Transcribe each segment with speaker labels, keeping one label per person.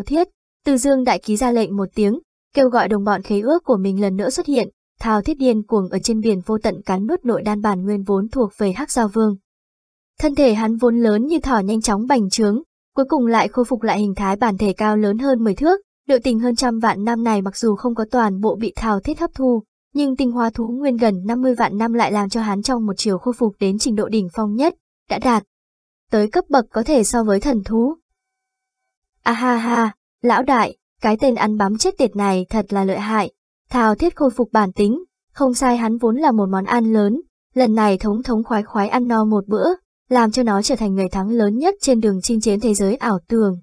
Speaker 1: thao thiết. Từ dương đại ký ra lệnh một tiếng, kêu gọi đồng bọn khế ước của mình lần nữa xuất hiện, thao thiết điên cuồng ở trên biển vô tận cắn nuốt nội đan bản nguyên vốn thuộc về hắc giao vương. Thân thể hắn vốn lớn như thỏ nhanh chóng bành trướng, cuối cùng lại khôi phục lại hình thái bản thể cao lớn hơn 10 thước, Đội tình hơn trăm vạn năm này mặc dù không có toàn bộ bị Thao thiết hấp thu, nhưng tinh hoa thú nguyên gần 50 vạn năm lại làm cho hắn trong một chiều khôi phục đến trình độ đỉnh phong nhất, đã đạt tới cấp bậc có thể so với thần thú. A ha ha, lão đại, cái tên ăn bám chết tiệt này thật là lợi hại. Thảo thiết khôi phục bản tính, không sai hắn vốn là một món ăn lớn, lần này thống thống khoái khoái ăn no một bữa, làm cho nó trở thành người thắng lớn nhất trên đường chinh chiến thế giới ảo tường.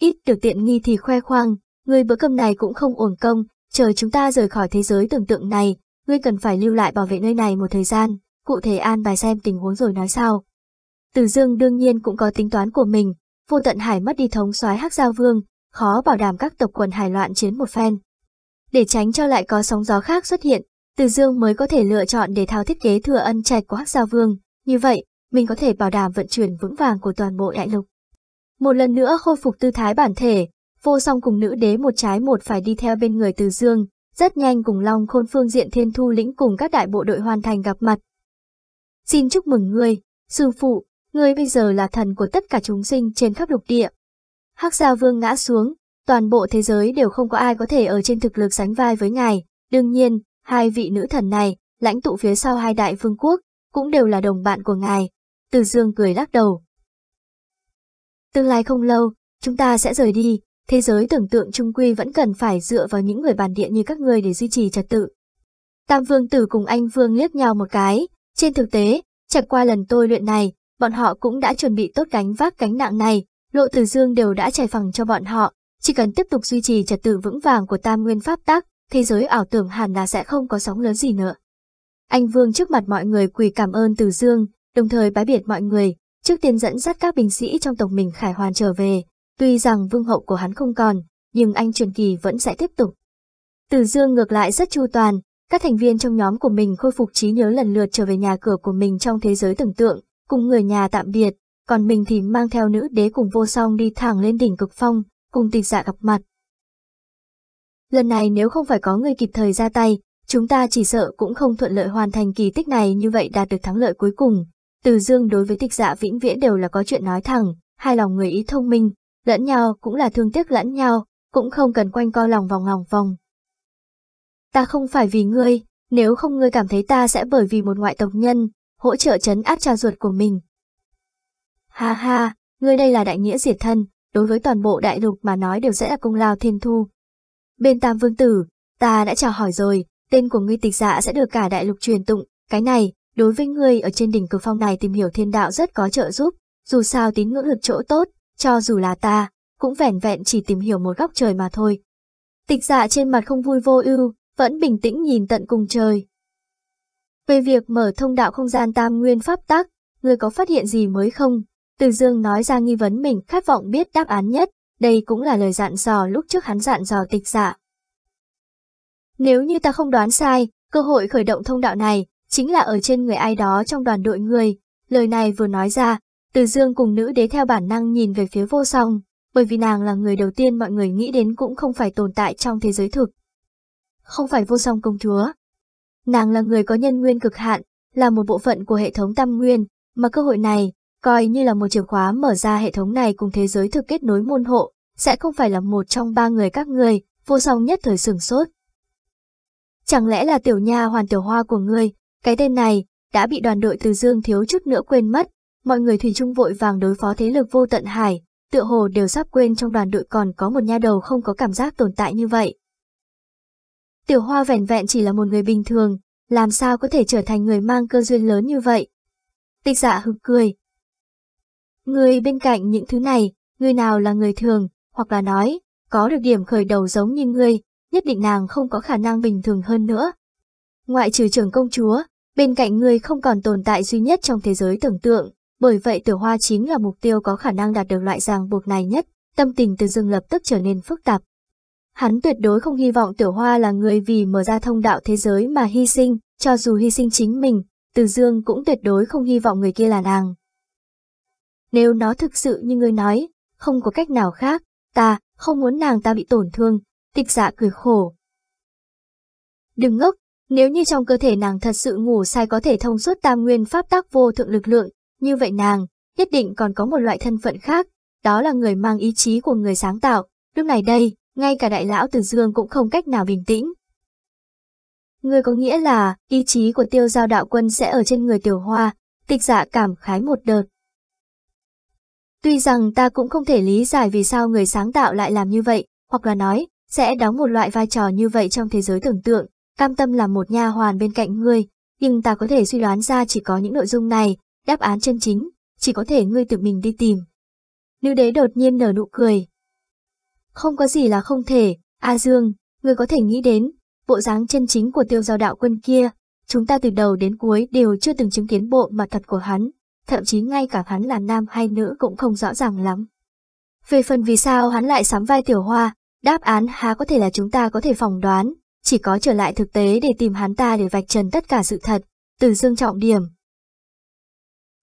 Speaker 1: Ít được tiện nghi thì khoe khoang, người bữa cơm này cũng không uổng công, chờ chúng ta rời khỏi thế giới tưởng tượng này, ngươi cần phải lưu lại bảo vệ nơi này một thời gian, cụ thể an bài xem tình huống rồi nói sao. Từ dương đương nhiên cũng có tính toán của mình, vô tận hải mất đi thống soái hắc giao vương, khó bảo đảm các tộc quần hải loạn chiến một phen. Để tránh cho lại có sóng gió khác xuất hiện, từ dương mới có thể lựa chọn để thao thiết kế thừa ân trạch của hắc giao vương, như vậy, mình có thể bảo đảm vận chuyển vững vàng của toàn bộ đại lục. Một lần nữa khôi phục tư thái bản thể, vô song cùng nữ đế một trái một phải đi theo bên người từ dương, rất nhanh cùng Long Khôn phương diện thiên thu lĩnh cùng các đại bộ đội hoàn thành gặp mặt. Xin chúc mừng ngươi, sư phụ, ngươi bây giờ là thần của tất cả chúng sinh trên khắp lục địa. Hắc Giao Vương ngã xuống, toàn bộ thế giới đều không có ai có thể ở trên thực lực sánh vai với ngài. Đương nhiên, hai vị nữ thần này, lãnh tụ phía sau hai đại vương quốc, cũng đều là đồng bạn của ngài. Từ dương cười lắc đầu, Tương lai không lâu, chúng ta sẽ rời đi, thế giới tưởng tượng trung quy vẫn cần phải dựa vào những người bản địa như các ngươi để duy trì trật tự. Tam Vương Tử cùng anh Vương liếc nhau một cái, trên thực tế, trải qua lần tôi luyện này, bọn họ cũng đã chuẩn bị tốt gánh vác gánh nặng này, lộ từ dương đều đã trải phẳng cho bọn họ, chỉ cần tiếp tục duy trì trật tự vững vàng của tam nguyên pháp tắc, thế giới ảo tưởng hẳn là sẽ không có sóng lớn gì nữa. Anh Vương trước mặt mọi người quỳ cảm ơn từ dương, đồng thời bái biệt mọi người, trước tiên dẫn dắt các binh sĩ trong tộc mình khải hoàn trở về, tuy rằng vương hậu của hắn không còn, nhưng anh truyền kỳ vẫn sẽ tiếp tục. Từ dương ngược lại rất chu toàn, các thành viên trong nhóm của mình khôi phục trí nhớ lần lượt trở về nhà cửa của mình trong thế giới tưởng tượng, cùng người nhà tạm biệt, còn mình thì mang theo nữ đế cùng vô song đi thẳng lên đỉnh cực phong, cùng tịch dạ gặp mặt. Lần này nếu không phải có người kịp thời ra tay, chúng ta chỉ sợ cũng không thuận lợi hoàn thành kỳ tích này như vậy đạt được thắng lợi cuối cùng, từ dương đối với tịch dạ vĩnh viễn đều là có chuyện nói thẳng, hai lòng người ý thông minh, lẫn nhau cũng là thương tiếc lẫn nhau, cũng không cần quanh co lòng vòng lòng vòng. Ta không phải vì ngươi, nếu không ngươi cảm thấy ta sẽ bởi vì một ngoại tộc nhân, hỗ trợ chấn áp cha ruột của mình. Ha ha, ngươi đây là đại nghĩa diệt thân, đối với toàn bộ đại lục mà nói đều sẽ là công lao thiên thu. Bên tam vương tử, ta đã chào hỏi rồi, tên của ngươi tịch dạ sẽ được cả đại lục truyền tụng, cái này, Đối với ngươi ở trên đỉnh cực phong này tìm hiểu thiên đạo rất có trợ giúp, dù sao tín ngưỡng lực chỗ tốt, cho dù là ta, cũng vẻn vẹn chỉ tìm hiểu một góc trời mà thôi. Tịch dạ trên mặt không vui vô ưu, vẫn bình tĩnh nhìn tận cùng trời. Về việc mở thông đạo không gian tam nguyên pháp tắc, ngươi có phát hiện gì mới không? Từ dương nói ra nghi vấn mình khát vọng biết đáp án nhất, đây cũng là lời dặn dò lúc trước hắn dặn dò tịch dạ. Nếu như ta không đoán sai, cơ hội khởi động thông đạo này, chính là ở trên người ai đó trong đoàn đội người. Lời này vừa nói ra, Từ Dương cùng nữ đế theo bản năng nhìn về phía vô song, bởi vì nàng là người đầu tiên mọi người nghĩ đến cũng không phải tồn tại trong thế giới thực. Không phải vô song công chúa. Nàng là người có nhân nguyên cực hạn, là một bộ phận của hệ thống tam nguyên, mà cơ hội này, coi như là một chìa khóa mở ra hệ thống này cùng thế giới thực kết nối môn hộ, sẽ không phải là một trong ba người các người, vô song nhất thời sửng sốt. Chẳng lẽ là tiểu nha hoàn tiểu hoa của ngươi, cái tên này đã bị đoàn đội từ Dương thiếu chút nữa quên mất, mọi người thủy chung vội vàng đối phó thế lực vô tận hải, tựa hồ đều sắp quên trong đoàn đội còn có một nha đầu không có cảm giác tồn tại như vậy. Tiểu Hoa vẻn vẹn chỉ là một người bình thường, làm sao có thể trở thành người mang cơ duyên lớn như vậy? Tịch dạ hực cười. Người bên cạnh những thứ này, người nào là người thường, hoặc là nói, có được điểm khởi đầu giống như ngươi, nhất định nàng không có khả năng bình thường hơn nữa. Ngoại trừ trưởng công chúa, Bên cạnh ngươi không còn tồn tại duy nhất trong thế giới tưởng tượng, bởi vậy tiểu hoa chính là mục tiêu có khả năng đạt được loại ràng buộc này nhất, tâm tình từ dưng lập tức trở nên phức tạp. Hắn tuyệt đối không hy vọng tiểu hoa là người vì mở ra thông đạo thế giới mà hy sinh, cho dù hy sinh chính mình, từ dương cũng tuyệt đối không hy vọng người kia là nàng. Nếu nó thực sự như ngươi nói, không có cách nào khác, ta, không muốn nàng ta bị tổn thương, tịch dạ cười khổ. Đừng ngốc, nếu như trong cơ thể nàng thật sự ngủ sai có thể thông suốt tam nguyên pháp tác vô thượng lực lượng, như vậy nàng, nhất định còn có một loại thân phận khác, đó là người mang ý chí của người sáng tạo, lúc này đây, ngay cả đại lão Từ Dương cũng không cách nào bình tĩnh. người có nghĩa là, ý chí của tiêu giao đạo quân sẽ ở trên người tiểu hoa, tịch dạ cảm khái một đợt. Tuy rằng ta cũng không thể lý giải vì sao người sáng tạo lại làm như vậy, hoặc là nói, sẽ đóng một loại vai trò như vậy trong thế giới tưởng tượng, cam tâm làm một nha hoàn bên cạnh ngươi, nhưng ta có thể suy đoán ra chỉ có những nội dung này, đáp án chân chính, chỉ có thể ngươi tự mình đi tìm. Nữ đế đột nhiên nở nụ cười. Không có gì là không thể, A Dương, ngươi có thể nghĩ đến, bộ dáng chân chính của tiêu giao đạo quân kia, chúng ta từ đầu đến cuối đều chưa từng chứng kiến bộ mặt thật của hắn, thậm chí ngay cả hắn là nam hay nữ cũng không rõ ràng lắm. Về phần vì sao hắn lại sắm vai tiểu hoa, đáp án há có thể là chúng ta có thể phỏng đoán, chỉ có trở lại thực tế để tìm hắn ta để vạch trần tất cả sự thật, từ dương trọng điểm.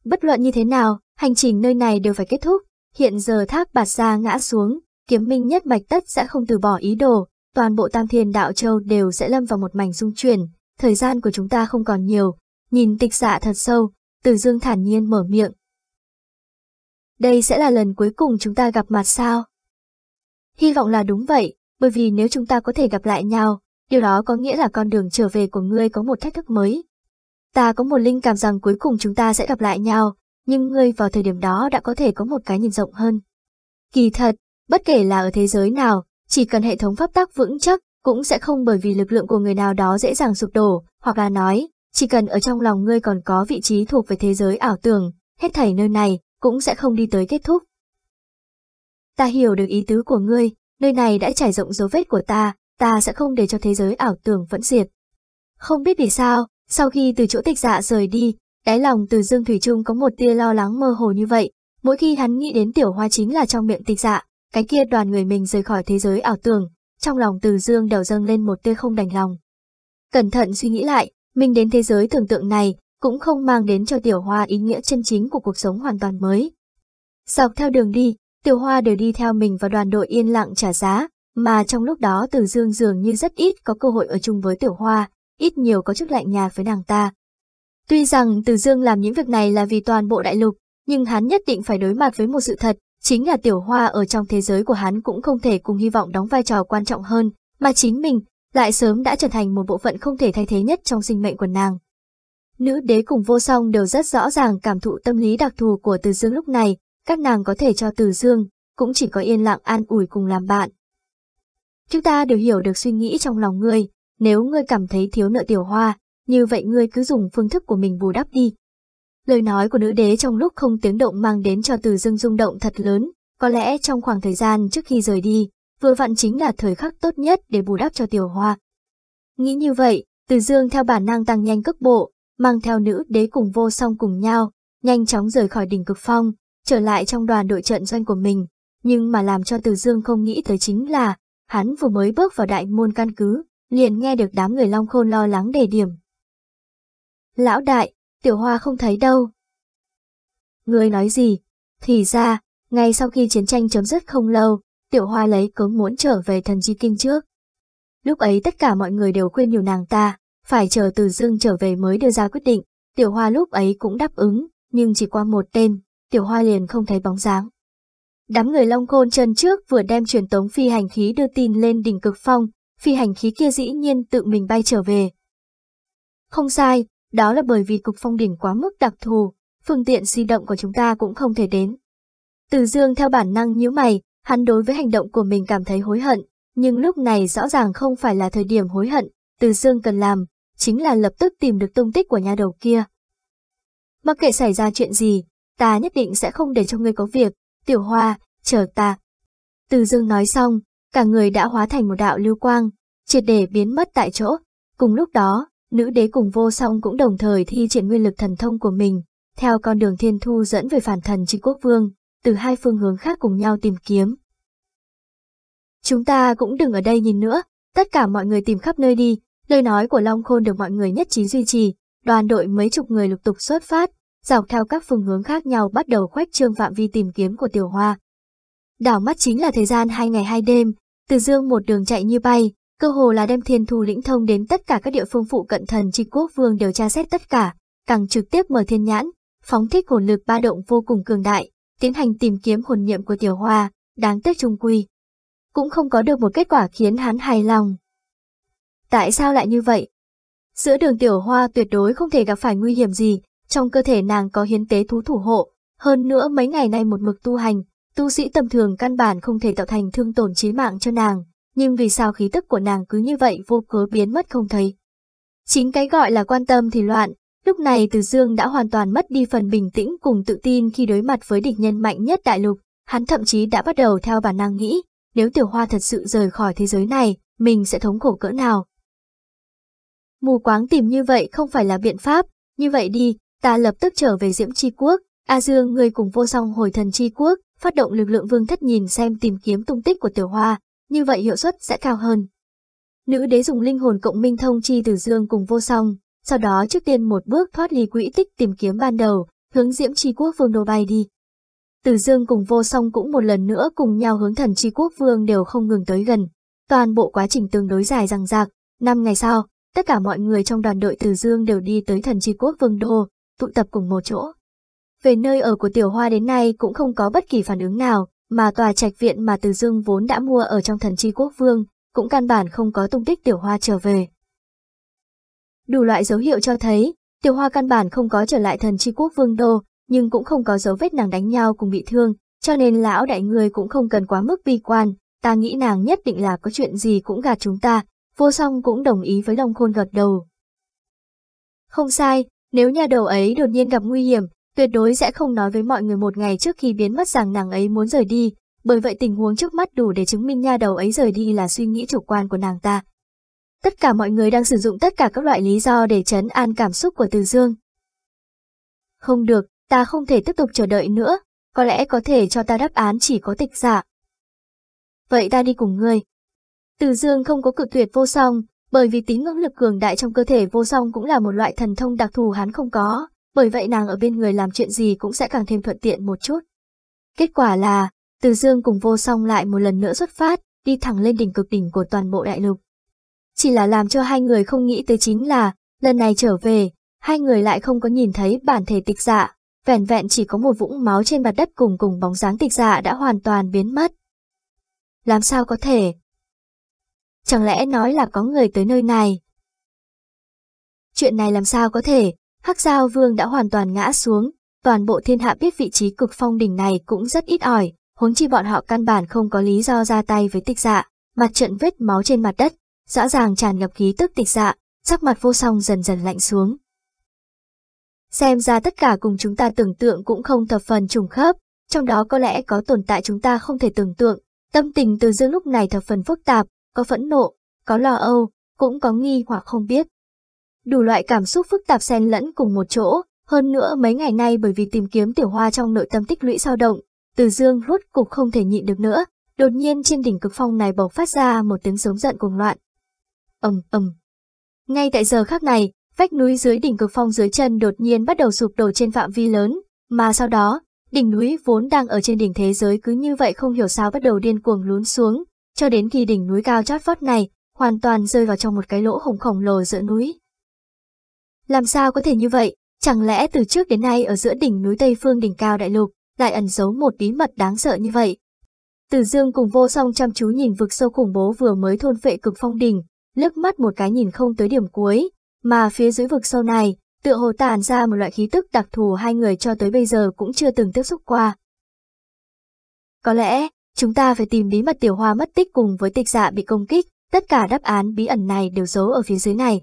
Speaker 1: Bất luận như thế nào, hành trình nơi này đều phải kết thúc, hiện giờ thác bạt ra ngã xuống, kiếm minh nhất mạch tất sẽ không từ bỏ ý đồ, toàn bộ tam thiên đạo châu đều sẽ lâm vào một mảnh dung chuyển, thời gian của chúng ta không còn nhiều, nhìn tịch dạ thật sâu, từ dương thản nhiên mở miệng. Đây sẽ là lần cuối cùng chúng ta gặp mặt sao? Hy vọng là đúng vậy, bởi vì nếu chúng ta có thể gặp lại nhau, điều đó có nghĩa là con đường trở về của ngươi có một thách thức mới. Ta có một linh cảm rằng cuối cùng chúng ta sẽ gặp lại nhau, nhưng ngươi vào thời điểm đó đã có thể có một cái nhìn rộng hơn. Kỳ thật, bất kể là ở thế giới nào, chỉ cần hệ thống pháp tắc vững chắc, cũng sẽ không bởi vì lực lượng của người nào đó dễ dàng sụp đổ, hoặc là nói, chỉ cần ở trong lòng ngươi còn có vị trí thuộc về thế giới ảo tưởng, hết thảy nơi này cũng sẽ không đi tới kết thúc. Ta hiểu được ý tứ của ngươi, nơi này đã trải rộng dấu vết của ta, ta sẽ không để cho thế giới ảo tưởng vẫn diệt. Không biết vì sao, sau khi từ chỗ tịch dạ rời đi, đáy lòng từ Dương Thủy Trung có một tia lo lắng mơ hồ như vậy, mỗi khi hắn nghĩ đến tiểu hoa chính là trong miệng tịch dạ, cái kia đoàn người mình rời khỏi thế giới ảo tưởng, trong lòng từ Dương đầu dâng lên một tia không đành lòng. Cẩn thận suy nghĩ lại, mình đến thế giới tưởng tượng này, cũng không mang đến cho tiểu hoa ý nghĩa chân chính của cuộc sống hoàn toàn mới. Dọc theo đường đi, tiểu hoa đều đi theo mình và đoàn đội yên lặng trả giá, mà trong lúc đó Từ Dương dường như rất ít có cơ hội ở chung với Tiểu Hoa, ít nhiều có chút lạnh nhạt với nàng ta. Tuy rằng Từ Dương làm những việc này là vì toàn bộ đại lục, nhưng hắn nhất định phải đối mặt với một sự thật, chính là Tiểu Hoa ở trong thế giới của hắn cũng không thể cùng hy vọng đóng vai trò quan trọng hơn, mà chính mình lại sớm đã trở thành một bộ phận không thể thay thế nhất trong sinh mệnh của nàng. Nữ đế cùng vô song đều rất rõ ràng cảm thụ tâm lý đặc thù của Từ Dương lúc này, các nàng có thể cho Từ Dương, cũng chỉ có yên lặng an ủi cùng làm bạn. Chúng ta đều hiểu được suy nghĩ trong lòng ngươi, nếu ngươi cảm thấy thiếu nợ tiểu hoa, như vậy ngươi cứ dùng phương thức của mình bù đắp đi. Lời nói của nữ đế trong lúc không tiếng động mang đến cho từ dương rung động thật lớn, có lẽ trong khoảng thời gian trước khi rời đi, vừa vặn chính là thời khắc tốt nhất để bù đắp cho tiểu hoa. Nghĩ như vậy, từ dương theo bản năng tăng nhanh cước bộ, mang theo nữ đế cùng vô song cùng nhau, nhanh chóng rời khỏi đỉnh cực phong, trở lại trong đoàn đội trận doanh của mình. Nhưng mà làm cho Từ Dương không nghĩ tới chính là, Hắn vừa mới bước vào đại môn căn cứ, liền nghe được đám người Long Khôn lo lắng đề điểm. Lão đại, tiểu hoa không thấy đâu. Người nói gì? Thì ra, ngay sau khi chiến tranh chấm dứt không lâu, tiểu hoa lấy cớ muốn trở về thần chi kinh trước. Lúc ấy tất cả mọi người đều khuyên nhiều nàng ta, phải chờ từ dương trở về mới đưa ra quyết định, tiểu hoa lúc ấy cũng đáp ứng, nhưng chỉ qua một tên, tiểu hoa liền không thấy bóng dáng. Đám người Long Côn chân trước vừa đem truyền tống phi hành khí đưa tin lên đỉnh cực phong, phi hành khí kia dĩ nhiên tự mình bay trở về. Không sai, đó là bởi vì cục phong đỉnh quá mức đặc thù, phương tiện di động của chúng ta cũng không thể đến. Từ dương theo bản năng nhíu mày, hắn đối với hành động của mình cảm thấy hối hận, nhưng lúc này rõ ràng không phải là thời điểm hối hận, từ dương cần làm, chính là lập tức tìm được tung tích của nhà đầu kia. Mặc kệ xảy ra chuyện gì, ta nhất định sẽ không để cho ngươi có việc, Tiểu Hoa, chờ ta. Từ dương nói xong, cả người đã hóa thành một đạo lưu quang, triệt để biến mất tại chỗ. Cùng lúc đó, nữ đế cùng vô song cũng đồng thời thi triển nguyên lực thần thông của mình, theo con đường thiên thu dẫn về phản thần chính quốc vương, từ hai phương hướng khác cùng nhau tìm kiếm. Chúng ta cũng đừng ở đây nhìn nữa, tất cả mọi người tìm khắp nơi đi, lời nói của Long Khôn được mọi người nhất trí duy trì, đoàn đội mấy chục người lục tục xuất phát, dọc theo các phương hướng khác nhau bắt đầu khoét trương phạm vi tìm kiếm của tiểu hoa. Đảo mắt chính là thời gian hai ngày hai đêm, từ dương một đường chạy như bay, cơ hồ là đem thiên thu lĩnh thông đến tất cả các địa phương phụ cận thần chi quốc vương đều tra xét tất cả, càng trực tiếp mở thiên nhãn, phóng thích hồn lực ba động vô cùng cường đại, tiến hành tìm kiếm hồn niệm của tiểu hoa, đáng tiếc trung quy. Cũng không có được một kết quả khiến hắn hài lòng. Tại sao lại như vậy? Giữa đường tiểu hoa tuyệt đối không thể gặp phải nguy hiểm gì, trong cơ thể nàng có hiến tế thú thủ hộ, hơn nữa mấy ngày nay một mực tu hành, tu sĩ tầm thường căn bản không thể tạo thành thương tổn chí mạng cho nàng, nhưng vì sao khí tức của nàng cứ như vậy vô cớ biến mất không thấy. Chính cái gọi là quan tâm thì loạn, lúc này Từ Dương đã hoàn toàn mất đi phần bình tĩnh cùng tự tin khi đối mặt với địch nhân mạnh nhất đại lục, hắn thậm chí đã bắt đầu theo bản năng nghĩ, nếu Tiểu Hoa thật sự rời khỏi thế giới này, mình sẽ thống khổ cỡ nào. Mù quáng tìm như vậy không phải là biện pháp, như vậy đi, ta lập tức trở về Diễm Chi Quốc, A Dương người cùng vô song hồi thần Chi Quốc, phát động lực lượng vương thất nhìn xem tìm kiếm tung tích của Tiểu Hoa, như vậy hiệu suất sẽ cao hơn. Nữ đế dùng linh hồn cộng minh thông chi Tử Dương cùng vô song, sau đó trước tiên một bước thoát ly quỹ tích tìm kiếm ban đầu, hướng Diễm Chi Quốc Vương đô bay đi. Tử Dương cùng vô song cũng một lần nữa cùng nhau hướng thần Chi Quốc Vương đều không ngừng tới gần. Toàn bộ quá trình tương đối dài răng rạc, năm ngày sau, tất cả mọi người trong đoàn đội Tử Dương đều đi tới thần Chi Quốc Vương đô, tụ tập cùng một chỗ. Về nơi ở của Tiểu Hoa đến nay cũng không có bất kỳ phản ứng nào, mà tòa trạch viện mà Từ Dương vốn đã mua ở trong thần chi quốc vương, cũng căn bản không có tung tích Tiểu Hoa trở về. Đủ loại dấu hiệu cho thấy, Tiểu Hoa căn bản không có trở lại thần chi quốc vương đô, nhưng cũng không có dấu vết nàng đánh nhau cùng bị thương, cho nên lão đại người cũng không cần quá mức bi quan, ta nghĩ nàng nhất định là có chuyện gì cũng gạt chúng ta, vô song cũng đồng ý với Long Khôn gật đầu. Không sai, nếu nhà đầu ấy đột nhiên gặp nguy hiểm, tuyệt đối sẽ không nói với mọi người một ngày trước khi biến mất rằng nàng ấy muốn rời đi, bởi vậy tình huống trước mắt đủ để chứng minh nha đầu ấy rời đi là suy nghĩ chủ quan của nàng ta. Tất cả mọi người đang sử dụng tất cả các loại lý do để chấn an cảm xúc của Từ Dương. Không được, ta không thể tiếp tục chờ đợi nữa, có lẽ có thể cho ta đáp án chỉ có tịch giả. Vậy ta đi cùng ngươi. Từ Dương không có cự tuyệt vô song, bởi vì tín ngưỡng lực cường đại trong cơ thể vô song cũng là một loại thần thông đặc thù hắn không có, bởi vậy nàng ở bên người làm chuyện gì cũng sẽ càng thêm thuận tiện một chút. Kết quả là, Từ Dương cùng vô song lại một lần nữa xuất phát, đi thẳng lên đỉnh cực đỉnh của toàn bộ đại lục. Chỉ là làm cho hai người không nghĩ tới chính là, lần này trở về, hai người lại không có nhìn thấy bản thể tịch dạ, vẻn vẹn chỉ có một vũng máu trên mặt đất cùng cùng bóng dáng tịch dạ đã hoàn toàn biến mất. Làm sao có thể? Chẳng lẽ nói là có người tới nơi này? Chuyện này làm sao có thể, Hắc Giao Vương đã hoàn toàn ngã xuống, toàn bộ thiên hạ biết vị trí cực phong đỉnh này cũng rất ít ỏi, huống chi bọn họ căn bản không có lý do ra tay với tịch dạ, mặt trận vết máu trên mặt đất, rõ ràng tràn ngập khí tức tịch dạ, sắc mặt vô song dần dần lạnh xuống. Xem ra tất cả cùng chúng ta tưởng tượng cũng không thập phần trùng khớp, trong đó có lẽ có tồn tại chúng ta không thể tưởng tượng, tâm tình từ dương lúc này thập phần phức tạp, có phẫn nộ, có lo âu, cũng có nghi hoặc không biết. Đủ loại cảm xúc phức tạp xen lẫn cùng một chỗ, hơn nữa mấy ngày nay bởi vì tìm kiếm tiểu hoa trong nội tâm tích lũy sao động, từ dương rốt cục không thể nhịn được nữa, đột nhiên trên đỉnh cực phong này bộc phát ra một tiếng giống giận cuồng loạn. ầm ầm. Ngay tại giờ khắc này, vách núi dưới đỉnh cực phong dưới chân đột nhiên bắt đầu sụp đổ trên phạm vi lớn, mà sau đó, đỉnh núi vốn đang ở trên đỉnh thế giới cứ như vậy không hiểu sao bắt đầu điên cuồng lún xuống, cho đến khi đỉnh núi cao chót vót này hoàn toàn rơi vào trong một cái lỗ hổng khổng lồ giữa núi. Làm sao có thể như vậy? Chẳng lẽ từ trước đến nay ở giữa đỉnh núi Tây Phương đỉnh cao đại lục, lại ẩn giấu một bí mật đáng sợ như vậy? Từ dương cùng vô song chăm chú nhìn vực sâu khủng bố vừa mới thôn phệ cực phong đỉnh, lướt mắt một cái nhìn không tới điểm cuối, mà phía dưới vực sâu này, tựa hồ tàn ra một loại khí tức đặc thù hai người cho tới bây giờ cũng chưa từng tiếp xúc qua. Có lẽ, chúng ta phải tìm bí mật tiểu hoa mất tích cùng với tịch dạ bị công kích, tất cả đáp án bí ẩn này đều giấu ở phía dưới này.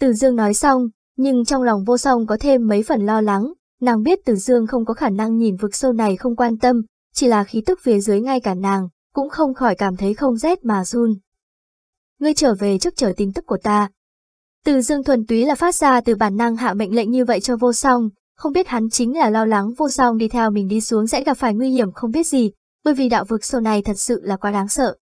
Speaker 1: Từ dương nói xong, nhưng trong lòng vô song có thêm mấy phần lo lắng, nàng biết Từ Dương không có khả năng nhìn vực sâu này không quan tâm, chỉ là khí tức phía dưới ngay cả nàng, cũng không khỏi cảm thấy không rét mà run. Ngươi trở về trước chờ tin tức của ta. Từ Dương thuần túy là phát ra từ bản năng hạ mệnh lệnh như vậy cho vô song, không biết hắn chính là lo lắng vô song đi theo mình đi xuống sẽ gặp phải nguy hiểm không biết gì, bởi vì đạo vực sâu này thật sự là quá đáng sợ.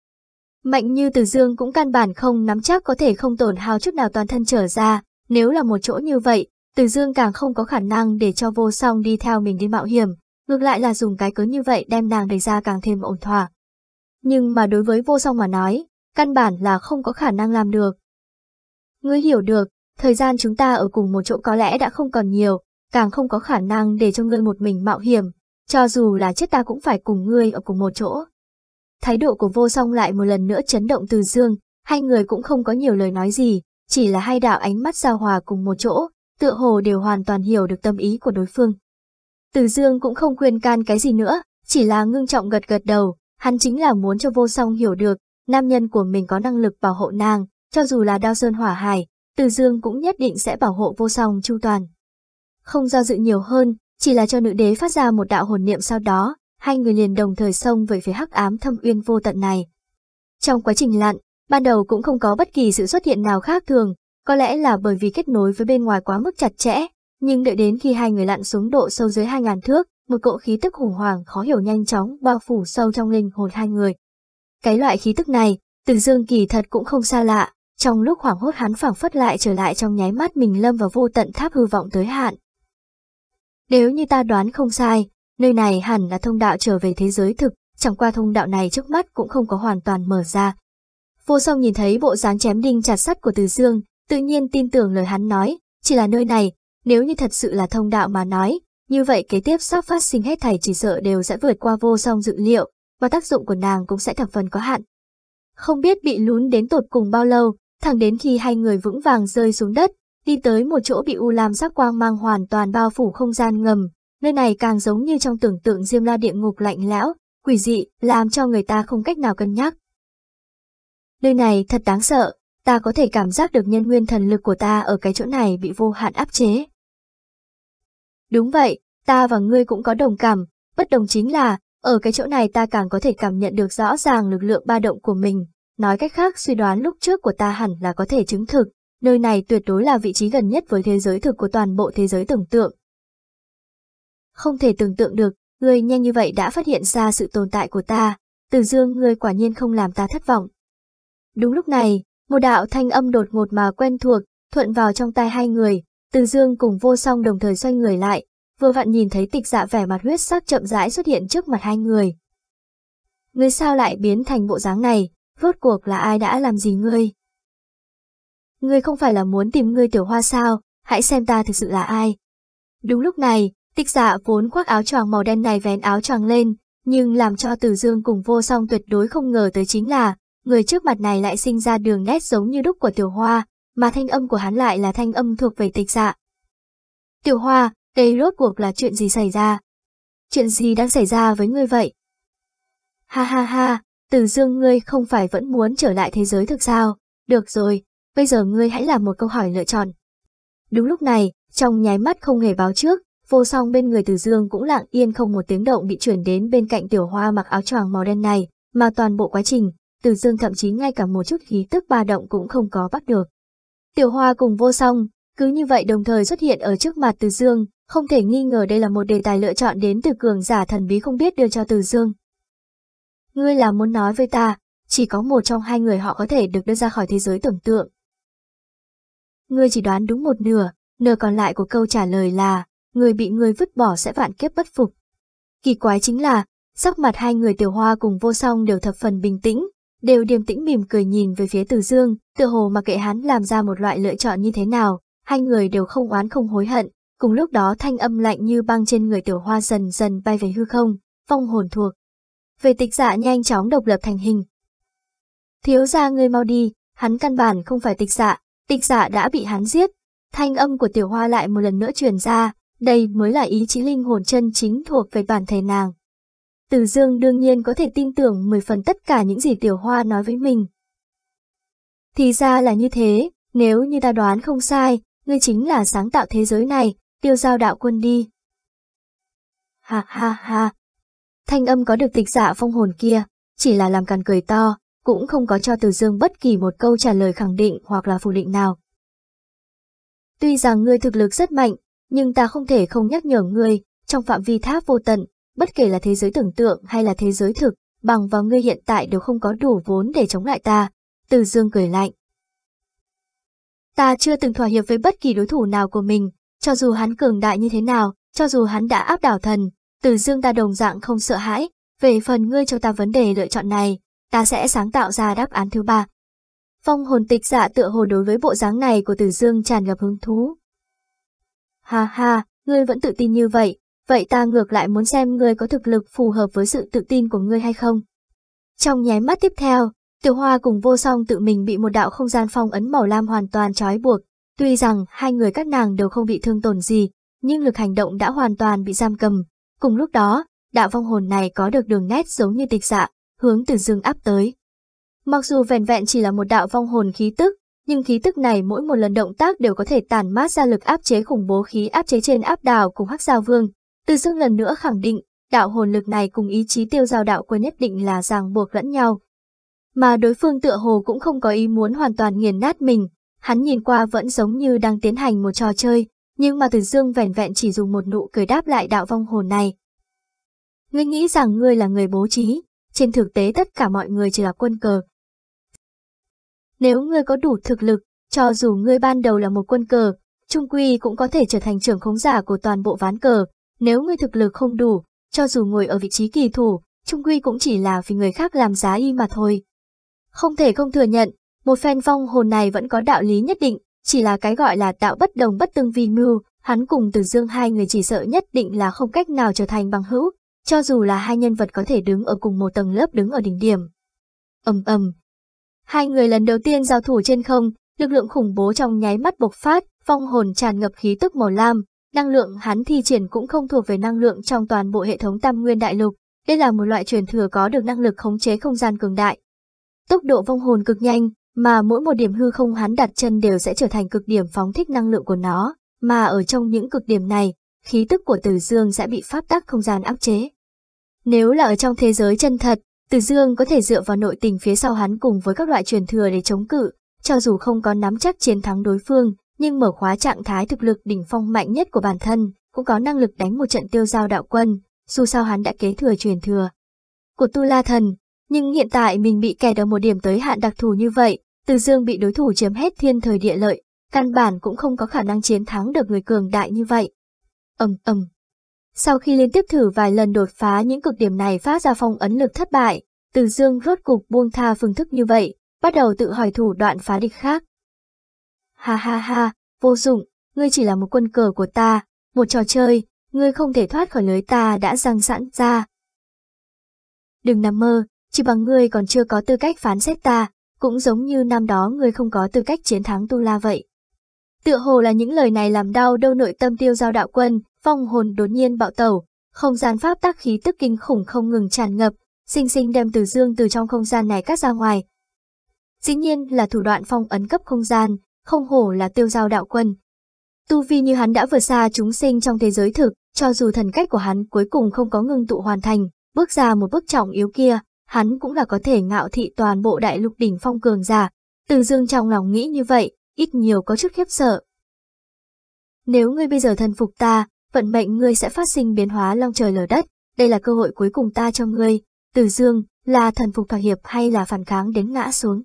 Speaker 1: Mạnh như Từ Dương cũng căn bản không nắm chắc có thể không tổn hao chút nào toàn thân trở ra, nếu là một chỗ như vậy, Từ Dương càng không có khả năng để cho vô song đi theo mình đi mạo hiểm, ngược lại là dùng cái cớ như vậy đem nàng đẩy ra càng thêm ổn thỏa. Nhưng mà đối với vô song mà nói, căn bản là không có khả năng làm được. Ngươi hiểu được, thời gian chúng ta ở cùng một chỗ có lẽ đã không còn nhiều, càng không có khả năng để cho ngươi một mình mạo hiểm, cho dù là chết ta cũng phải cùng ngươi ở cùng một chỗ. Thái độ của vô song lại một lần nữa chấn động từ dương, hai người cũng không có nhiều lời nói gì, chỉ là hai đạo ánh mắt giao hòa cùng một chỗ, tựa hồ đều hoàn toàn hiểu được tâm ý của đối phương. Từ dương cũng không khuyên can cái gì nữa, chỉ là ngưng trọng gật gật đầu, hắn chính là muốn cho vô song hiểu được, nam nhân của mình có năng lực bảo hộ nàng, cho dù là đao sơn hỏa hải, từ dương cũng nhất định sẽ bảo hộ vô song chu toàn. Không do dự nhiều hơn, chỉ là cho nữ đế phát ra một đạo hồn niệm sau đó, hai người liền đồng thời xông về phía hắc ám thâm uyên vô tận này. Trong quá trình lặn, ban đầu cũng không có bất kỳ sự xuất hiện nào khác thường, có lẽ là bởi vì kết nối với bên ngoài quá mức chặt chẽ, nhưng đợi đến khi hai người lặn xuống độ sâu dưới 2.000 thước, một cỗ khí tức khủng hoảng khó hiểu nhanh chóng bao phủ sâu trong linh hồn hai người. Cái loại khí tức này, từ dương kỳ thật cũng không xa lạ, trong lúc hoảng hốt hắn phảng phất lại trở lại trong nháy mắt mình lâm vào vô tận tháp hư vọng tới hạn. Nếu như ta đoán không sai, nơi này hẳn là thông đạo trở về thế giới thực, chẳng qua thông đạo này trước mắt cũng không có hoàn toàn mở ra. Vô song nhìn thấy bộ dáng chém đinh chặt sắt của Từ Dương, tự nhiên tin tưởng lời hắn nói, chỉ là nơi này, nếu như thật sự là thông đạo mà nói, như vậy kế tiếp sắp phát sinh hết thảy chỉ sợ đều sẽ vượt qua vô song dự liệu, và tác dụng của nàng cũng sẽ thập phần có hạn. Không biết bị lún đến tột cùng bao lâu, thẳng đến khi hai người vững vàng rơi xuống đất, đi tới một chỗ bị u lam sắc quang mang hoàn toàn bao phủ không gian ngầm, nơi này càng giống như trong tưởng tượng diêm la địa ngục lạnh lẽo, quỷ dị, làm cho người ta không cách nào cân nhắc. Nơi này thật đáng sợ, ta có thể cảm giác được nhân nguyên thần lực của ta ở cái chỗ này bị vô hạn áp chế. Đúng vậy, ta và ngươi cũng có đồng cảm, bất đồng chính là, ở cái chỗ này ta càng có thể cảm nhận được rõ ràng lực lượng ba động của mình, nói cách khác suy đoán lúc trước của ta hẳn là có thể chứng thực, nơi này tuyệt đối là vị trí gần nhất với thế giới thực của toàn bộ thế giới tưởng tượng. Không thể tưởng tượng được, ngươi nhanh như vậy đã phát hiện ra sự tồn tại của ta, từ dương ngươi quả nhiên không làm ta thất vọng. Đúng lúc này, một đạo thanh âm đột ngột mà quen thuộc, thuận vào trong tai hai người, từ dương cùng vô song đồng thời xoay người lại, vừa vặn nhìn thấy tịch dạ vẻ mặt huyết sắc chậm rãi xuất hiện trước mặt hai người. Ngươi sao lại biến thành bộ dáng này, rốt cuộc là ai đã làm gì ngươi? Ngươi không phải là muốn tìm ngươi tiểu hoa sao, hãy xem ta thực sự là ai. Đúng lúc này, tịch dạ vốn khoác áo choàng màu đen này vén áo choàng lên, nhưng làm cho Từ Dương cùng vô song tuyệt đối không ngờ tới chính là, người trước mặt này lại sinh ra đường nét giống như đúc của tiểu hoa, mà thanh âm của hắn lại là thanh âm thuộc về tịch dạ. Tiểu hoa, đây rốt cuộc là chuyện gì xảy ra? Chuyện gì đang xảy ra với ngươi vậy? Ha ha ha, từ dương ngươi không phải vẫn muốn trở lại thế giới thực sao? Được rồi, bây giờ ngươi hãy làm một câu hỏi lựa chọn. Đúng lúc này, trong nháy mắt không hề báo trước, vô song bên người từ dương cũng lặng yên không một tiếng động bị chuyển đến bên cạnh tiểu hoa mặc áo choàng màu đen này, mà toàn bộ quá trình, từ dương thậm chí ngay cả một chút khí tức ba động cũng không có bắt được. Tiểu hoa cùng vô song, cứ như vậy đồng thời xuất hiện ở trước mặt từ dương, không thể nghi ngờ đây là một đề tài lựa chọn đến từ cường giả thần bí không biết đưa cho từ dương. Ngươi là muốn nói với ta, chỉ có một trong hai người họ có thể được đưa ra khỏi thế giới tưởng tượng. Ngươi chỉ đoán đúng một nửa, nửa còn lại của câu trả lời là, người bị ngươi vứt bỏ sẽ vạn kiếp bất phục. Kỳ quái chính là, sắc mặt hai người tiểu hoa cùng vô song đều thập phần bình tĩnh, đều điềm tĩnh mỉm cười nhìn về phía Từ Dương, tựa hồ mà kệ hắn làm ra một loại lựa chọn như thế nào, hai người đều không oán không hối hận, cùng lúc đó thanh âm lạnh như băng trên người tiểu hoa dần dần bay về hư không, phong hồn thuộc. Về tịch dạ nhanh chóng độc lập thành hình. Thiếu ra ngươi mau đi, hắn căn bản không phải tịch dạ, tịch dạ đã bị hắn giết. Thanh âm của tiểu hoa lại một lần nữa truyền ra, đây mới là ý chí linh hồn chân chính thuộc về bản thể nàng. Từ dương đương nhiên có thể tin tưởng 10 phần tất cả những gì tiểu hoa nói với mình. Thì ra là như thế, nếu như ta đoán không sai, ngươi chính là sáng tạo thế giới này, tiêu giao đạo quân đi. Ha ha ha. Thanh âm có được tịch dạ phong hồn kia, chỉ là làm càn cười to, cũng không có cho Từ Dương bất kỳ một câu trả lời khẳng định hoặc là phủ định nào. Tuy rằng ngươi thực lực rất mạnh, nhưng ta không thể không nhắc nhở ngươi, trong phạm vi tháp vô tận, bất kể là thế giới tưởng tượng hay là thế giới thực, bằng vào ngươi hiện tại đều không có đủ vốn để chống lại ta. Từ Dương cười lạnh. Ta chưa từng thỏa hiệp với bất kỳ đối thủ nào của mình, cho dù hắn cường đại như thế nào, cho dù hắn đã áp đảo thần, Từ dương ta đồng dạng không sợ hãi, về phần ngươi cho ta vấn đề lựa chọn này, ta sẽ sáng tạo ra đáp án thứ ba. Phong hồn tịch dạ tựa hồ đối với bộ dáng này của Từ Dương tràn ngập hứng thú. Ha ha, ngươi vẫn tự tin như vậy, vậy ta ngược lại muốn xem ngươi có thực lực phù hợp với sự tự tin của ngươi hay không. Trong nháy mắt tiếp theo, Tiểu Hoa cùng vô song tự mình bị một đạo không gian phong ấn màu lam hoàn toàn trói buộc. Tuy rằng hai người các nàng đều không bị thương tổn gì, nhưng lực hành động đã hoàn toàn bị giam cầm. Cùng lúc đó, đạo vong hồn này có được đường nét giống như tịch dạ, hướng từ dương áp tới. Mặc dù vẹn vẹn chỉ là một đạo vong hồn khí tức, nhưng khí tức này mỗi một lần động tác đều có thể tản mát ra lực áp chế khủng bố khí áp chế trên áp đảo cùng hắc giao vương. Từ dương lần nữa khẳng định, đạo hồn lực này cùng ý chí tiêu giao đạo quân nhất định là ràng buộc lẫn nhau. Mà đối phương tựa hồ cũng không có ý muốn hoàn toàn nghiền nát mình, hắn nhìn qua vẫn giống như đang tiến hành một trò chơi, nhưng mà Từ Dương vẻn vẹn chỉ dùng một nụ cười đáp lại đạo vong hồn này. Ngươi nghĩ rằng ngươi là người bố trí, trên thực tế tất cả mọi người chỉ là quân cờ. Nếu ngươi có đủ thực lực, cho dù ngươi ban đầu là một quân cờ, trung quy cũng có thể trở thành trưởng khống giả của toàn bộ ván cờ. Nếu ngươi thực lực không đủ, cho dù ngồi ở vị trí kỳ thủ, trung quy cũng chỉ là vì người khác làm giá y mà thôi. Không thể không thừa nhận, một phen vong hồn này vẫn có đạo lý nhất định, chỉ là cái gọi là tạo bất đồng bất tương vi mưu, hắn cùng Từ Dương hai người chỉ sợ nhất định là không cách nào trở thành bằng hữu, cho dù là hai nhân vật có thể đứng ở cùng một tầng lớp đứng ở đỉnh điểm. ầm ầm, hai người lần đầu tiên giao thủ trên không, lực lượng khủng bố trong nháy mắt bộc phát, vong hồn tràn ngập khí tức màu lam, năng lượng hắn thi triển cũng không thuộc về năng lượng trong toàn bộ hệ thống tam nguyên đại lục, đây là một loại truyền thừa có được năng lực khống chế không gian cường đại. Tốc độ vong hồn cực nhanh, mà mỗi một điểm hư không hắn đặt chân đều sẽ trở thành cực điểm phóng thích năng lượng của nó, mà ở trong những cực điểm này, khí tức của Từ Dương sẽ bị pháp tắc không gian áp chế. Nếu là ở trong thế giới chân thật, Từ Dương có thể dựa vào nội tình phía sau hắn cùng với các loại truyền thừa để chống cự, cho dù không có nắm chắc chiến thắng đối phương, nhưng mở khóa trạng thái thực lực đỉnh phong mạnh nhất của bản thân, cũng có năng lực đánh một trận tiêu giao đạo quân, dù sao hắn đã kế thừa truyền thừa của Tu La Thần. Nhưng hiện tại mình bị kẹt ở một điểm tới hạn đặc thù như vậy, Từ Dương bị đối thủ chiếm hết thiên thời địa lợi, căn bản cũng không có khả năng chiến thắng được người cường đại như vậy. ầm ầm. Sau khi liên tiếp thử vài lần đột phá những cực điểm này phát ra phong ấn lực thất bại, Từ Dương rốt cục buông tha phương thức như vậy, bắt đầu tự hỏi thủ đoạn phá địch khác. Ha ha ha, vô dụng, ngươi chỉ là một quân cờ của ta, một trò chơi, ngươi không thể thoát khỏi lưới ta đã răng sẵn ra. Đừng nằm mơ, chỉ bằng ngươi còn chưa có tư cách phán xét ta, cũng giống như năm đó ngươi không có tư cách chiến thắng Tu La vậy. Tựa hồ là những lời này làm đau đâu nội tâm tiêu giao đạo quân, phong hồn đột nhiên bạo tẩu, không gian pháp tác khí tức kinh khủng không ngừng tràn ngập, sinh sinh đem từ dương từ trong không gian này cắt ra ngoài. Dĩ nhiên là thủ đoạn phong ấn cấp không gian, không hổ là tiêu giao đạo quân. Tu vi như hắn đã vượt xa chúng sinh trong thế giới thực, cho dù thần cách của hắn cuối cùng không có ngưng tụ hoàn thành, bước ra một bước trọng yếu kia, hắn cũng là có thể ngạo thị toàn bộ đại lục đỉnh phong cường giả. Từ dương trong lòng nghĩ như vậy, ít nhiều có chút khiếp sợ. Nếu ngươi bây giờ thần phục ta, vận mệnh ngươi sẽ phát sinh biến hóa long trời lở đất, đây là cơ hội cuối cùng ta cho ngươi. Từ dương, là thần phục thỏa hiệp hay là phản kháng đến ngã xuống.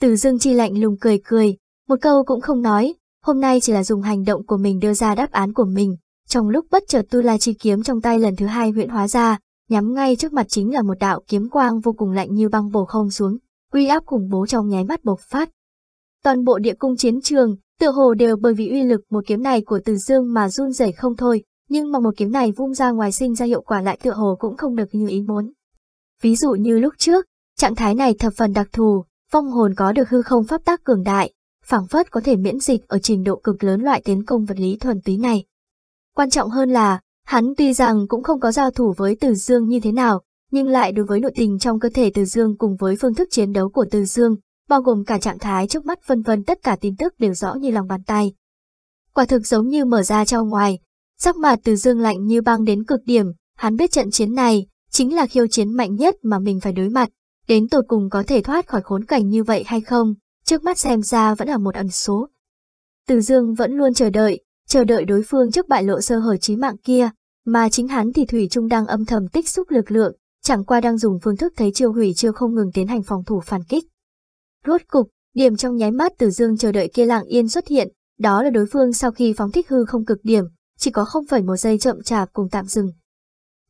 Speaker 1: Từ dương chi lạnh lùng cười cười, một câu cũng không nói, hôm nay chỉ là dùng hành động của mình đưa ra đáp án của mình. Trong lúc bất chợt tu la chi kiếm trong tay lần thứ hai huyện hóa ra, nhắm ngay trước mặt chính là một đạo kiếm quang vô cùng lạnh như băng bổ không xuống, uy áp khủng bố trong nháy mắt bộc phát. Toàn bộ địa cung chiến trường, tựa hồ đều bởi vì uy lực một kiếm này của Từ Dương mà run rẩy không thôi, nhưng mà một kiếm này vung ra ngoài sinh ra hiệu quả lại tựa hồ cũng không được như ý muốn. Ví dụ như lúc trước, trạng thái này thập phần đặc thù, phong hồn có được hư không pháp tác cường đại, phảng phất có thể miễn dịch ở trình độ cực lớn loại tiến công vật lý thuần túy này. Quan trọng hơn là, hắn tuy rằng cũng không có giao thủ với Từ Dương như thế nào, nhưng lại đối với nội tình trong cơ thể Từ Dương cùng với phương thức chiến đấu của Từ Dương, bao gồm cả trạng thái trước mắt vân vân tất cả tin tức đều rõ như lòng bàn tay. Quả thực giống như mở ra cho ngoài, sắc mặt Từ Dương lạnh như băng đến cực điểm, hắn biết trận chiến này chính là khiêu chiến mạnh nhất mà mình phải đối mặt, đến tột cùng có thể thoát khỏi khốn cảnh như vậy hay không, trước mắt xem ra vẫn là một ẩn số. Từ Dương vẫn luôn chờ đợi, chờ đợi đối phương trước bại lộ sơ hở chí mạng kia, mà chính hắn thì Thủy Trung đang âm thầm tích xúc lực lượng, chẳng qua đang dùng phương thức thấy chiêu hủy chiêu không ngừng tiến hành phòng thủ phản kích. Rốt cục, điểm trong nháy mắt Từ Dương chờ đợi kia lặng yên xuất hiện, đó là đối phương sau khi phóng thích hư không cực điểm, chỉ có không phải một giây chậm chạp cùng tạm dừng.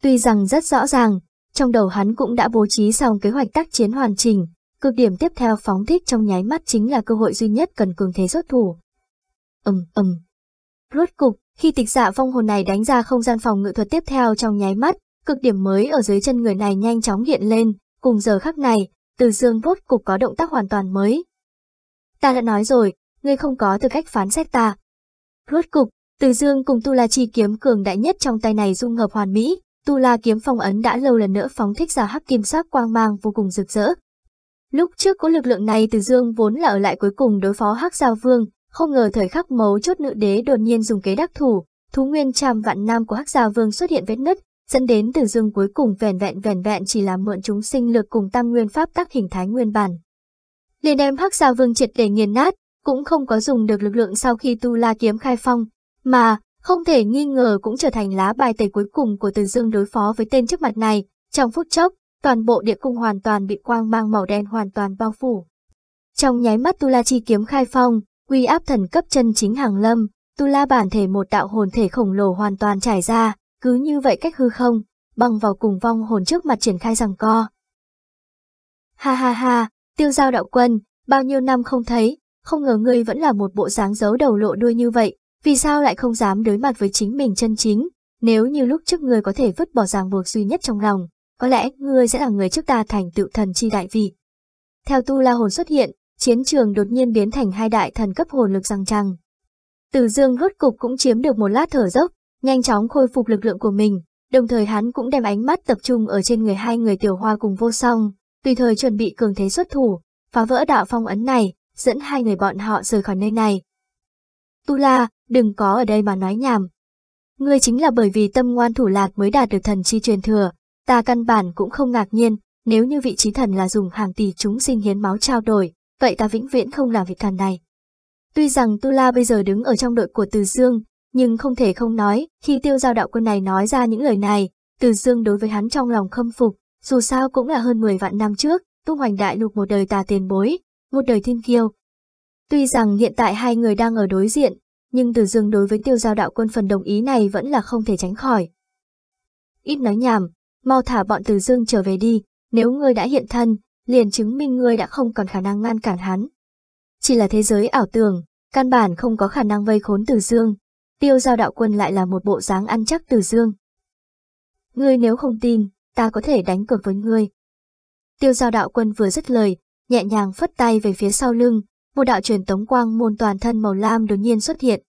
Speaker 1: Tuy rằng rất rõ ràng, trong đầu hắn cũng đã bố trí xong kế hoạch tác chiến hoàn chỉnh, cực điểm tiếp theo phóng thích trong nháy mắt chính là cơ hội duy nhất cần cường thế xuất thủ. Ầm ầm. Rốt cục, khi tịch dạ vong hồn này đánh ra không gian phòng ngự thuật tiếp theo trong nháy mắt, cực điểm mới ở dưới chân người này nhanh chóng hiện lên, cùng giờ khắc này, Từ Dương rốt cục có động tác hoàn toàn mới. Ta đã nói rồi, ngươi không có tư cách phán xét ta. Rốt cục, Từ Dương cùng Tu La Chi kiếm cường đại nhất trong tay này dung hợp hoàn mỹ, Tu La kiếm phong ấn đã lâu lần nữa phóng thích ra hắc kim sắc quang mang vô cùng rực rỡ. Lúc trước có lực lượng này Từ Dương vốn là ở lại cuối cùng đối phó hắc giao vương, không ngờ thời khắc mấu chốt nữ đế đột nhiên dùng kế đắc thủ, thú nguyên trăm vạn nam của hắc giao vương xuất hiện vết nứt, dẫn đến Từ Dương cuối cùng vẻn vẹn vẻn vẹn chỉ là mượn chúng sinh lực cùng tam nguyên pháp tác hình thái nguyên bản. Liền đem hắc giao vương triệt để nghiền nát, cũng không có dùng được lực lượng sau khi tu la kiếm khai phong, mà không thể nghi ngờ cũng trở thành lá bài tẩy cuối cùng của Từ Dương đối phó với tên trước mặt này. Trong phút chốc, toàn bộ địa cung hoàn toàn bị quang mang màu đen hoàn toàn bao phủ. Trong nháy mắt Tu La Chi kiếm khai phong, uy áp thần cấp chân chính hàng lâm, Tu La bản thể một đạo hồn thể khổng lồ hoàn toàn trải ra, cứ như vậy cách hư không, băng vào cùng vong hồn trước mặt triển khai rằng co. Ha ha ha, tiêu giao đạo quân, bao nhiêu năm không thấy, không ngờ ngươi vẫn là một bộ dáng giấu đầu lộ đuôi như vậy, vì sao lại không dám đối mặt với chính mình chân chính, nếu như lúc trước ngươi có thể vứt bỏ ràng buộc duy nhất trong lòng, có lẽ ngươi sẽ là người trước ta thành tựu thần chi đại vị. Theo tu la hồn xuất hiện, chiến trường đột nhiên biến thành hai đại thần cấp hồn lực răng trăng. Từ dương rốt cục cũng chiếm được một lát thở dốc, nhanh chóng khôi phục lực lượng của mình, đồng thời hắn cũng đem ánh mắt tập trung ở trên người hai người tiểu hoa cùng vô song, tùy thời chuẩn bị cường thế xuất thủ, phá vỡ đạo phong ấn này, dẫn hai người bọn họ rời khỏi nơi này. Tu La, đừng có ở đây mà nói nhảm. Ngươi chính là bởi vì tâm ngoan thủ lạc mới đạt được thần chi truyền thừa, ta căn bản cũng không ngạc nhiên, nếu như vị trí thần là dùng hàng tỷ chúng sinh hiến máu trao đổi, vậy ta vĩnh viễn không làm việc thần này. Tuy rằng Tu La bây giờ đứng ở trong đội của Từ Dương, nhưng không thể không nói, khi tiêu giao đạo quân này nói ra những lời này, Từ Dương đối với hắn trong lòng khâm phục, dù sao cũng là hơn 10 vạn năm trước, tung hoành đại lục một đời tà tiền bối, một đời thiên kiêu. Tuy rằng hiện tại hai người đang ở đối diện, nhưng Từ Dương đối với tiêu giao đạo quân phần đồng ý này vẫn là không thể tránh khỏi. Ít nói nhảm, mau thả bọn Từ Dương trở về đi, nếu ngươi đã hiện thân, liền chứng minh ngươi đã không còn khả năng ngăn cản hắn. Chỉ là thế giới ảo tưởng, căn bản không có khả năng vây khốn Từ Dương, tiêu giao đạo quân lại là một bộ dáng ăn chắc Từ Dương. Ngươi nếu không tin, ta có thể đánh cược với ngươi. Tiêu giao đạo quân vừa dứt lời, nhẹ nhàng phất tay về phía sau lưng, một đạo truyền tống quang môn toàn thân màu lam đột nhiên xuất hiện.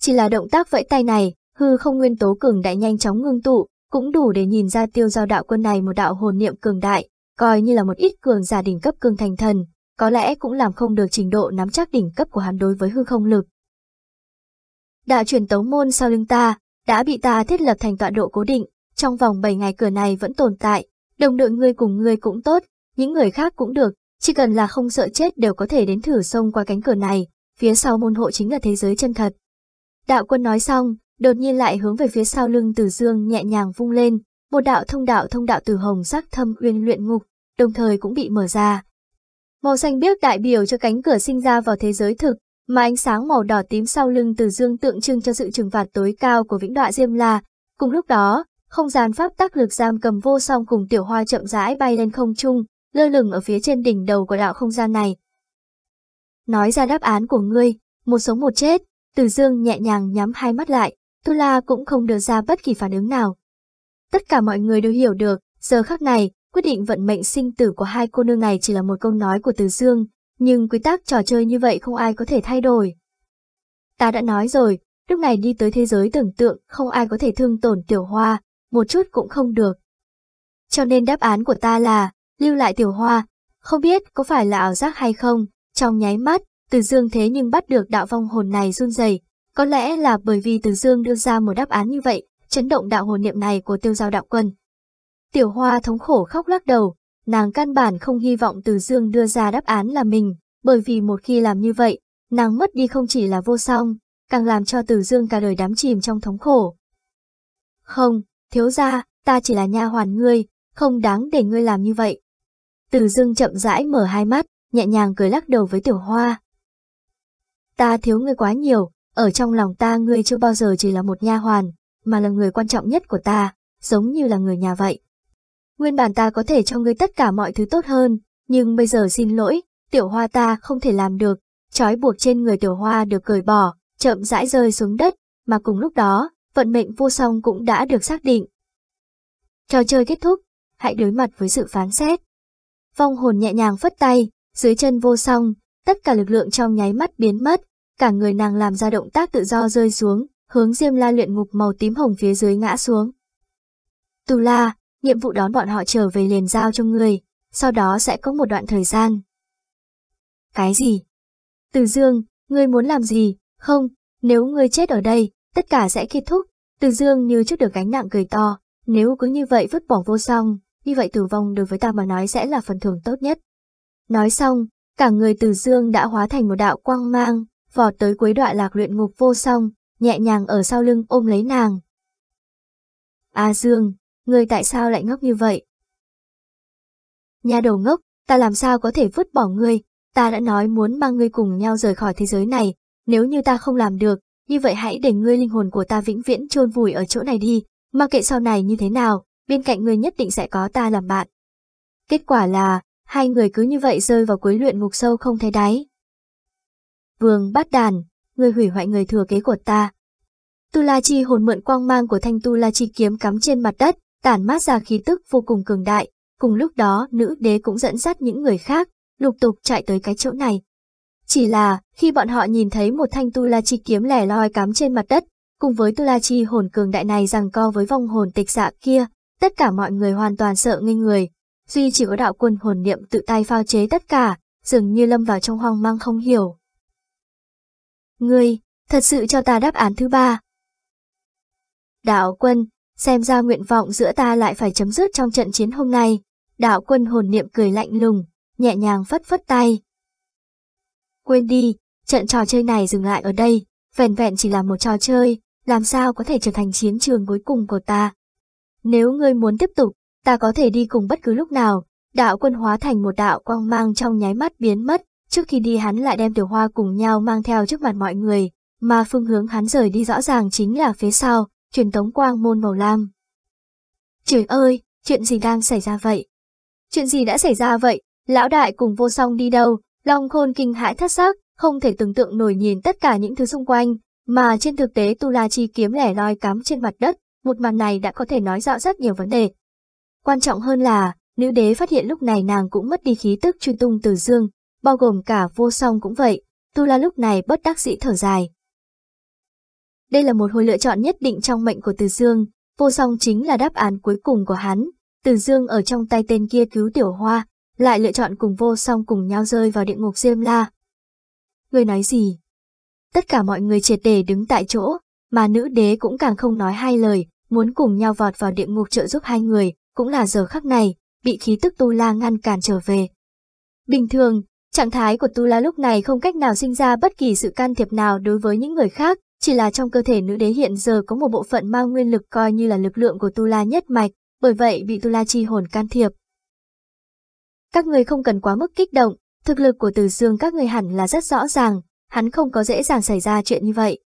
Speaker 1: Chỉ là động tác vẫy tay này, hư không nguyên tố cường đại nhanh chóng ngưng tụ, cũng đủ để nhìn ra tiêu giao đạo quân này một đạo hồn niệm cường đại, coi như là một ít cường giả đỉnh cấp cường thành thần, có lẽ cũng làm không được trình độ nắm chắc đỉnh cấp của hắn đối với hư không lực. Đạo truyền tống môn sau lưng ta, đã bị ta thiết lập thành tọa độ cố định, trong vòng 7 ngày cửa này vẫn tồn tại, đồng đội ngươi cùng ngươi cũng tốt, những người khác cũng được, chỉ cần là không sợ chết đều có thể đến thử xông qua cánh cửa này, phía sau môn hộ chính là thế giới chân thật. Đạo quân nói xong, đột nhiên lại hướng về phía sau lưng Từ Dương nhẹ nhàng vung lên, một đạo thông đạo thông đạo từ hồng sắc thâm uyên luyện ngục, đồng thời cũng bị mở ra. Màu xanh biếc đại biểu cho cánh cửa sinh ra vào thế giới thực, mà ánh sáng màu đỏ tím sau lưng Từ Dương tượng trưng cho sự trừng phạt tối cao của vĩnh đọa Diêm La. Cùng lúc đó, không gian pháp tác lực giam cầm vô song cùng tiểu hoa chậm rãi bay lên không trung, lơ lửng ở phía trên đỉnh đầu của đạo không gian này. Nói ra đáp án của ngươi, một sống một chết, Từ Dương nhẹ nhàng nhắm hai mắt lại, Tula cũng không đưa ra bất kỳ phản ứng nào. Tất cả mọi người đều hiểu được, giờ khắc này, quyết định vận mệnh sinh tử của hai cô nương này chỉ là một câu nói của Từ Dương, nhưng quy tắc trò chơi như vậy không ai có thể thay đổi. Ta đã nói rồi, lúc này đi tới thế giới tưởng tượng không ai có thể thương tổn tiểu hoa, một chút cũng không được. Cho nên đáp án của ta là, lưu lại tiểu hoa, không biết có phải là ảo giác hay không, trong nháy mắt, từ dương thế nhưng bắt được đạo vong hồn này run rẩy có lẽ là bởi vì từ dương đưa ra một đáp án như vậy, chấn động đạo hồn niệm này của tiêu giao đạo quân. Tiểu hoa thống khổ khóc lắc đầu, nàng căn bản không hy vọng từ dương đưa ra đáp án là mình, bởi vì một khi làm như vậy, nàng mất đi không chỉ là vô song, càng làm cho từ dương cả đời đắm chìm trong thống khổ. Không, thiếu gia, ta chỉ là nha hoàn ngươi, không đáng để ngươi làm như vậy. Từ dương chậm rãi mở hai mắt, nhẹ nhàng cười lắc đầu với tiểu hoa. Ta thiếu ngươi quá nhiều, ở trong lòng ta ngươi chưa bao giờ chỉ là một nha hoàn, mà là người quan trọng nhất của ta, giống như là người nhà vậy. Nguyên bản ta có thể cho ngươi tất cả mọi thứ tốt hơn, nhưng bây giờ xin lỗi, tiểu hoa ta không thể làm được, trói buộc trên người tiểu hoa được cởi bỏ, chậm rãi rơi xuống đất, mà cùng lúc đó, vận mệnh vô song cũng đã được xác định. Trò chơi kết thúc, hãy đối mặt với sự phán xét. Vong hồn nhẹ nhàng phất tay, dưới chân vô song, tất cả lực lượng trong nháy mắt biến mất, cả người nàng làm ra động tác tự do rơi xuống, hướng Diêm La luyện ngục màu tím hồng phía dưới ngã xuống. Tù La, nhiệm vụ đón bọn họ trở về liền giao cho người, sau đó sẽ có một đoạn thời gian. Cái gì? Từ Dương, ngươi muốn làm gì? Không, nếu ngươi chết ở đây, tất cả sẽ kết thúc. Từ Dương như trước được gánh nặng cười to, nếu cứ như vậy vứt bỏ vô song, như vậy tử vong đối với ta mà nói sẽ là phần thưởng tốt nhất. Nói xong, cả người Từ Dương đã hóa thành một đạo quang mang, vọt tới cuối đoạn lạc luyện ngục vô song, nhẹ nhàng ở sau lưng ôm lấy nàng. A Dương, ngươi tại sao lại ngốc như vậy? Nhà đầu ngốc, ta làm sao có thể vứt bỏ ngươi, ta đã nói muốn mang ngươi cùng nhau rời khỏi thế giới này, nếu như ta không làm được, như vậy hãy để ngươi linh hồn của ta vĩnh viễn chôn vùi ở chỗ này đi, mà kệ sau này như thế nào, bên cạnh ngươi nhất định sẽ có ta làm bạn. Kết quả là, hai người cứ như vậy rơi vào cuối luyện ngục sâu không thấy đáy. Vương bát đàn, người hủy hoại người thừa kế của ta. Tu La Chi hồn mượn quang mang của thanh Tu La Chi kiếm cắm trên mặt đất, tản mát ra khí tức vô cùng cường đại, cùng lúc đó nữ đế cũng dẫn dắt những người khác, lục tục chạy tới cái chỗ này. Chỉ là, khi bọn họ nhìn thấy một thanh Tu La Chi kiếm lẻ loi cắm trên mặt đất, cùng với Tu La Chi hồn cường đại này rằng co với vong hồn tịch dạ kia, tất cả mọi người hoàn toàn sợ ngây người. Duy chỉ có đạo quân hồn niệm tự tay phao chế tất cả, dường như lâm vào trong hoang mang không hiểu. Ngươi, thật sự cho ta đáp án thứ ba. Đạo quân, xem ra nguyện vọng giữa ta lại phải chấm dứt trong trận chiến hôm nay. Đạo quân hồn niệm cười lạnh lùng, nhẹ nhàng phất phất tay. Quên đi, trận trò chơi này dừng lại ở đây, vẹn vẹn chỉ là một trò chơi, làm sao có thể trở thành chiến trường cuối cùng của ta. Nếu ngươi muốn tiếp tục, ta có thể đi cùng bất cứ lúc nào, đạo quân hóa thành một đạo quang mang trong nháy mắt biến mất, trước khi đi hắn lại đem tiểu hoa cùng nhau mang theo trước mặt mọi người, mà phương hướng hắn rời đi rõ ràng chính là phía sau, truyền tống quang môn màu lam. Trời ơi, chuyện gì đang xảy ra vậy? Chuyện gì đã xảy ra vậy? Lão đại cùng vô song đi đâu? Long khôn kinh hãi thất sắc, không thể tưởng tượng nổi nhìn tất cả những thứ xung quanh, mà trên thực tế Tu La Chi kiếm lẻ loi cắm trên mặt đất, một màn này đã có thể nói rõ rất nhiều vấn đề. Quan trọng hơn là, nữ đế phát hiện lúc này nàng cũng mất đi khí tức truy tung từ dương, bao gồm cả vô song cũng vậy, Tu La lúc này bất đắc dĩ thở dài. Đây là một hồi lựa chọn nhất định trong mệnh của Từ Dương, vô song chính là đáp án cuối cùng của hắn. Từ Dương ở trong tay tên kia cứu tiểu hoa, lại lựa chọn cùng vô song cùng nhau rơi vào địa ngục Diêm La. Người nói gì? Tất cả mọi người triệt để đứng tại chỗ, mà nữ đế cũng càng không nói hai lời, muốn cùng nhau vọt vào địa ngục trợ giúp hai người, cũng là giờ khắc này, bị khí tức Tu La ngăn cản trở về. Bình thường, trạng thái của Tu La lúc này không cách nào sinh ra bất kỳ sự can thiệp nào đối với những người khác, chỉ là trong cơ thể nữ đế hiện giờ có một bộ phận mang nguyên lực coi như là lực lượng của Tu La nhất mạch, bởi vậy bị Tu La chi hồn can thiệp. Các người không cần quá mức kích động, thực lực của Từ Dương các người hẳn là rất rõ ràng, hắn không có dễ dàng xảy ra chuyện như vậy.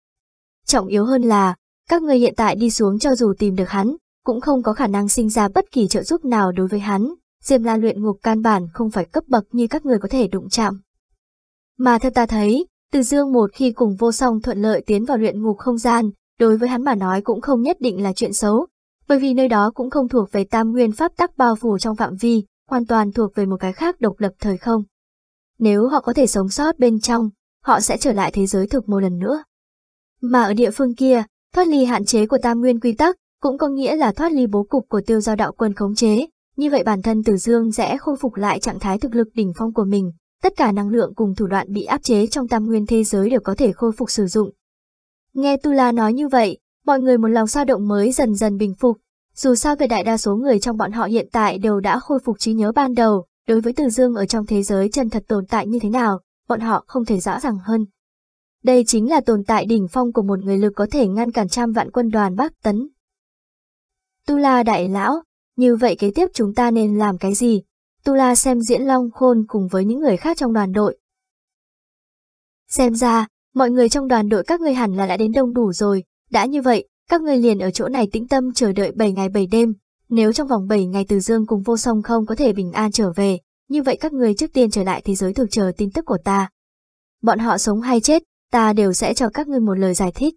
Speaker 1: Trọng yếu hơn là, các người hiện tại đi xuống cho dù tìm được hắn, cũng không có khả năng sinh ra bất kỳ trợ giúp nào đối với hắn, Diêm La luyện ngục căn bản không phải cấp bậc như các người có thể đụng chạm. Mà theo ta thấy, từ dương một khi cùng vô song thuận lợi tiến vào luyện ngục không gian, đối với hắn mà nói cũng không nhất định là chuyện xấu, bởi vì nơi đó cũng không thuộc về tam nguyên pháp tắc bao phủ trong phạm vi, hoàn toàn thuộc về một cái khác độc lập thời không. Nếu họ có thể sống sót bên trong, họ sẽ trở lại thế giới thực một lần nữa. Mà ở địa phương kia, thoát ly hạn chế của tam nguyên quy tắc, cũng có nghĩa là thoát ly bố cục của tiêu giao đạo quân khống chế, như vậy bản thân Từ Dương sẽ khôi phục lại trạng thái thực lực đỉnh phong của mình, tất cả năng lượng cùng thủ đoạn bị áp chế trong tam nguyên thế giới đều có thể khôi phục sử dụng. Nghe Tu La nói như vậy, mọi người một lòng sao động mới dần dần bình phục, dù sao về đại đa số người trong bọn họ hiện tại đều đã khôi phục trí nhớ ban đầu, đối với Từ Dương ở trong thế giới chân thật tồn tại như thế nào, bọn họ không thể rõ ràng hơn. Đây chính là tồn tại đỉnh phong của một người lực có thể ngăn cản trăm vạn quân đoàn Bắc Tấn. Tu La đại lão, như vậy kế tiếp chúng ta nên làm cái gì? Tu La xem diễn Long Khôn cùng với những người khác trong đoàn đội. Xem ra, mọi người trong đoàn đội các ngươi hẳn là đã đến đông đủ rồi, đã như vậy, Các ngươi liền ở chỗ này tĩnh tâm chờ đợi 7 ngày 7 đêm, nếu trong vòng 7 ngày Từ Dương cùng vô song không có thể bình an trở về, như vậy các ngươi trước tiên trở lại thế giới thực chờ tin tức của ta. Bọn họ sống hay chết, ta đều sẽ cho các ngươi một lời giải thích.